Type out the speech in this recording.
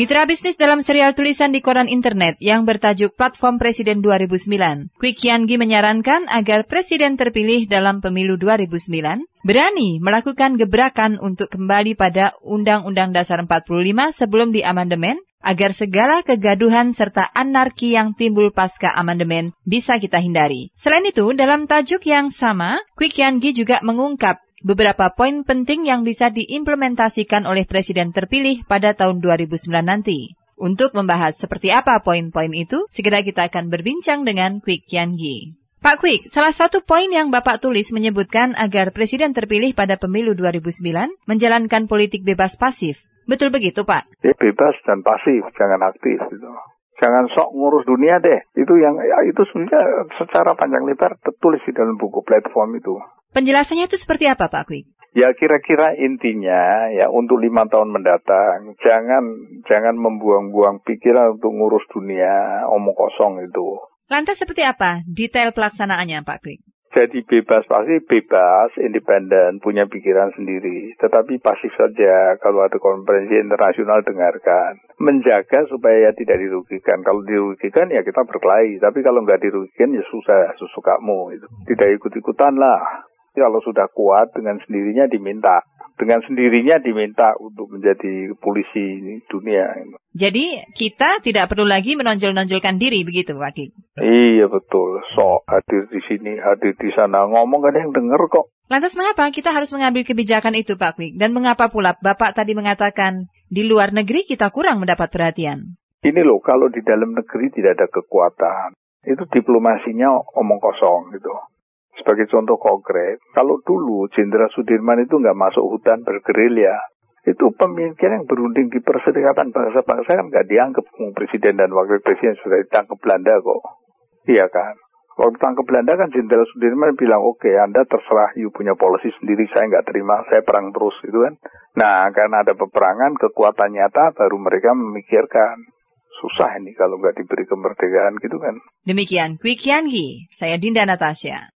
Mitra bisnis dalam serial tulisan di koran internet yang bertajuk Platform Presiden 2009, Quick Yangi menyarankan agar presiden terpilih dalam pemilu 2009 berani melakukan gebrakan untuk kembali pada Undang-Undang Dasar 45 sebelum diamandemen agar segala kegaduhan serta anarki yang timbul pasca amandemen bisa kita hindari. Selain itu, dalam tajuk yang sama, Quick Yangi juga mengungkap beberapa poin penting yang bisa diimplementasikan oleh Presiden terpilih pada tahun 2009 nanti. Untuk membahas seperti apa poin-poin itu, segera kita akan berbincang dengan Quick Yangi. Pak Quick, salah satu poin yang Bapak tulis menyebutkan agar Presiden terpilih pada pemilu 2009 menjalankan politik bebas pasif. Betul begitu, Pak? Ya, bebas dan pasif, jangan aktif. Gitu. Jangan sok ngurus dunia deh. Itu yang ya, itu sebenarnya secara panjang lebar tertulis di dalam buku platform itu. Penjelasannya itu seperti apa Pak Quick? Ya kira-kira intinya ya untuk lima tahun mendatang jangan jangan membuang-buang pikiran untuk ngurus dunia omong kosong itu. Lantas seperti apa detail pelaksanaannya Pak Quick? Jadi bebas pasti bebas, independen, punya pikiran sendiri. Tetapi pasif saja kalau ada konferensi internasional dengarkan. Menjaga supaya tidak dirugikan. Kalau dirugikan ya kita berkelahi. Tapi kalau nggak dirugikan ya susah, sesukamu. Itu. Tidak ikut-ikutan lah kalau sudah kuat dengan sendirinya diminta dengan sendirinya diminta untuk menjadi polisi dunia. Jadi kita tidak perlu lagi menonjol-nonjolkan diri begitu Pak Ki? Iya betul. So hadir di sini, hadir di sana, ngomong ada yang dengar kok. Lantas mengapa kita harus mengambil kebijakan itu Pak Kwik? Dan mengapa pula Bapak tadi mengatakan di luar negeri kita kurang mendapat perhatian? Ini loh, kalau di dalam negeri tidak ada kekuatan, itu diplomasinya omong kosong gitu. Sebagai contoh konkret, kalau dulu Jenderal Sudirman itu nggak masuk hutan bergerilya, itu pemikiran yang berunding di perserikatan bangsa-bangsa kan nggak dianggap presiden dan wakil presiden sudah ditangkap Belanda kok. Iya kan? Waktu tangkap Belanda kan Jenderal Sudirman bilang, oke okay, Anda terserah, you punya polisi sendiri, saya nggak terima, saya perang terus gitu kan. Nah, karena ada peperangan, kekuatan nyata, baru mereka memikirkan. Susah ini kalau nggak diberi kemerdekaan gitu kan. Demikian, Quick Yangi, saya Dinda Natasha.